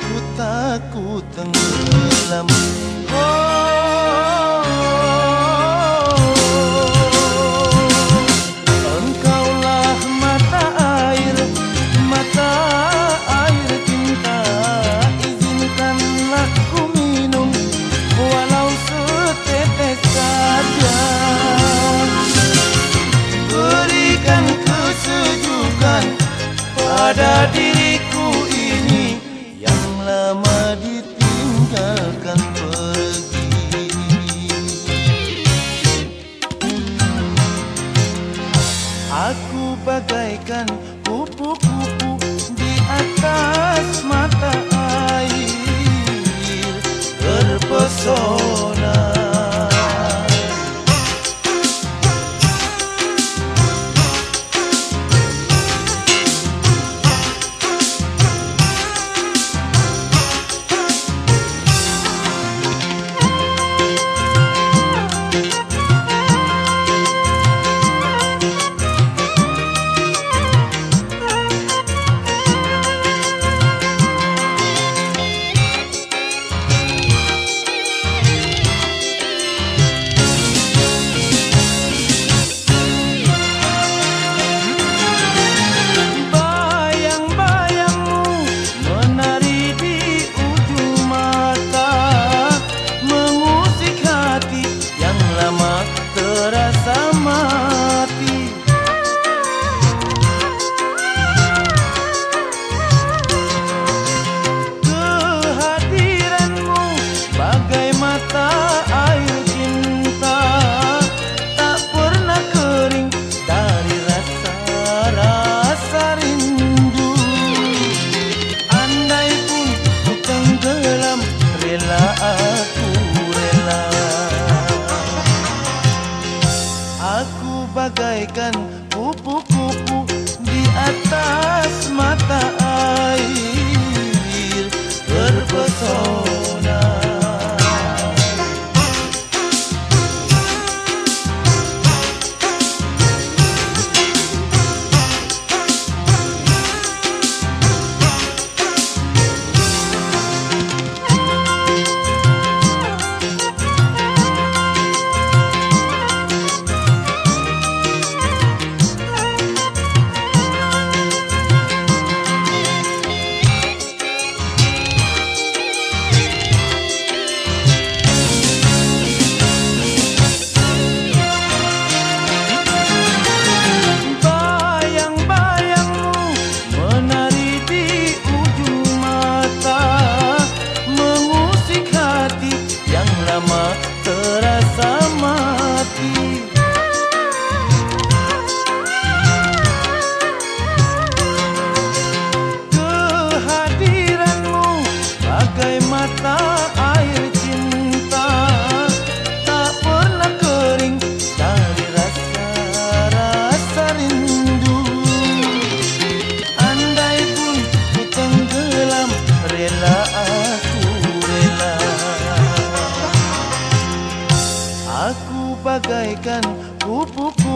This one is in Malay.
ku takut tenggelam oh. lama ditinggalkan pergi. Aku bagaikan kupu-kupu di atas mata air Terpesona mata air cinta. Tak pernah kering dari rasa-rasa rindu. Andai pun ku tenggelam rela aku rela. Aku bagaikan kupu-kupu